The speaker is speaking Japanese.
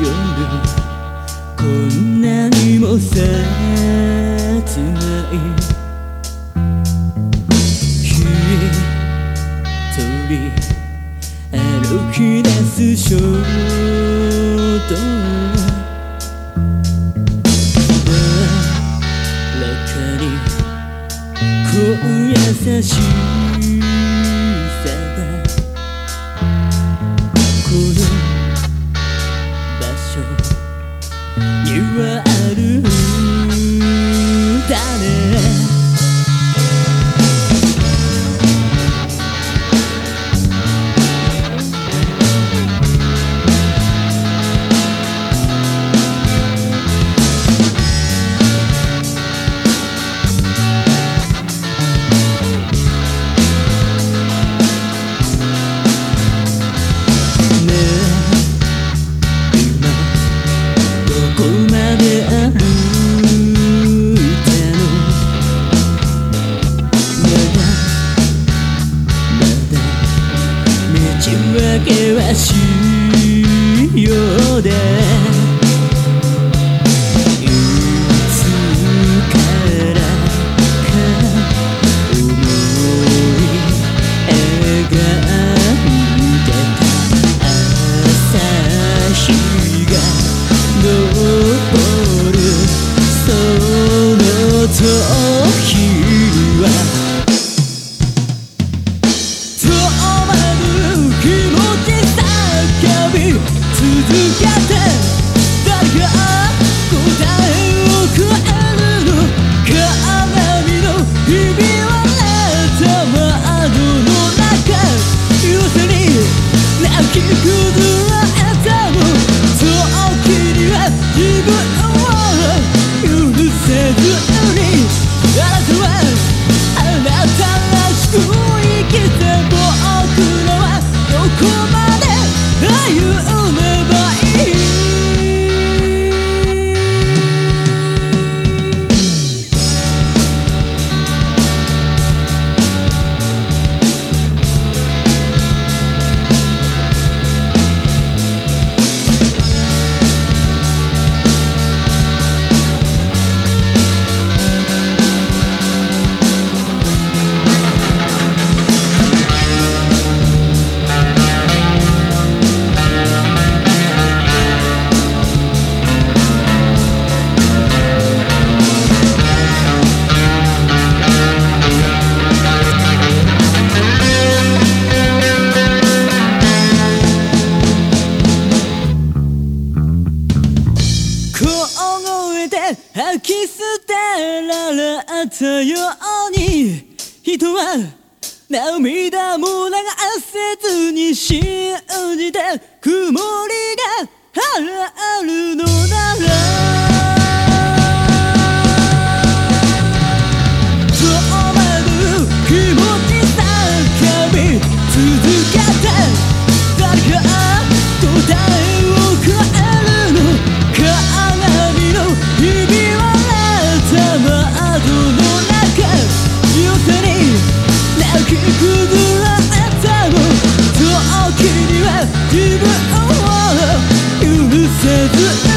夜こんなにも切ないひと歩き出す衝動誰中にこう優しい You are a. で吐き捨てられたように。人は涙も流せずに信じて曇りせず